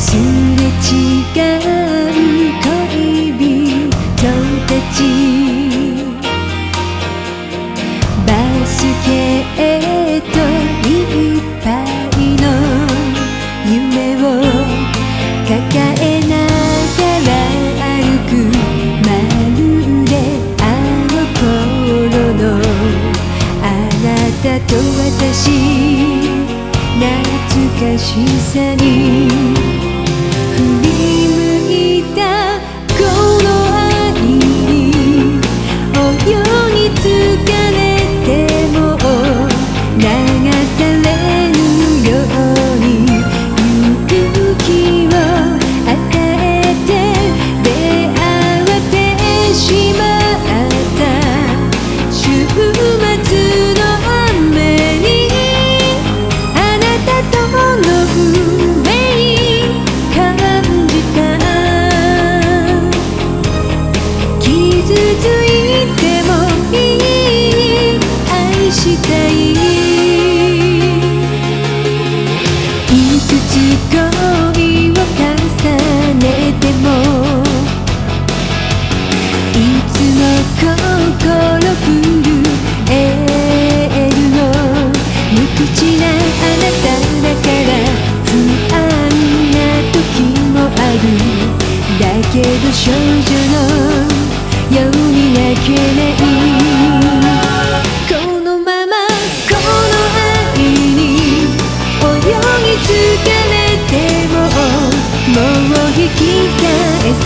すれ違う恋人たちバスケットいっぱいの夢を抱えながら歩くまる。であの頃のあなたと私懐かしさにしいつ恋を重ねてもいつも心震えるの無口なあなただから不安な時もある。だけど少女の世に泣けない。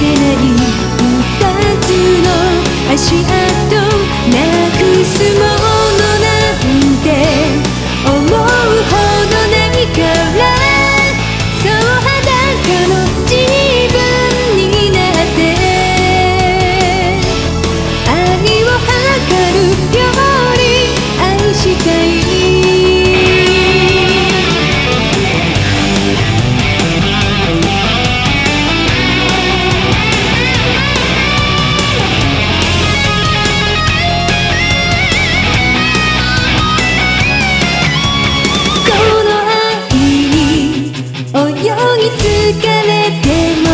けない二つの足跡れても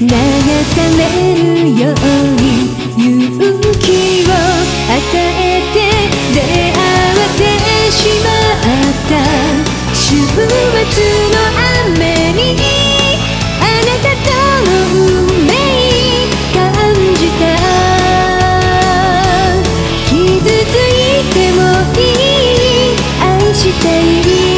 流されるように勇気を与えて出会わてしまった週末の雨にあなたとの運命感じた傷ついてもいい。愛している。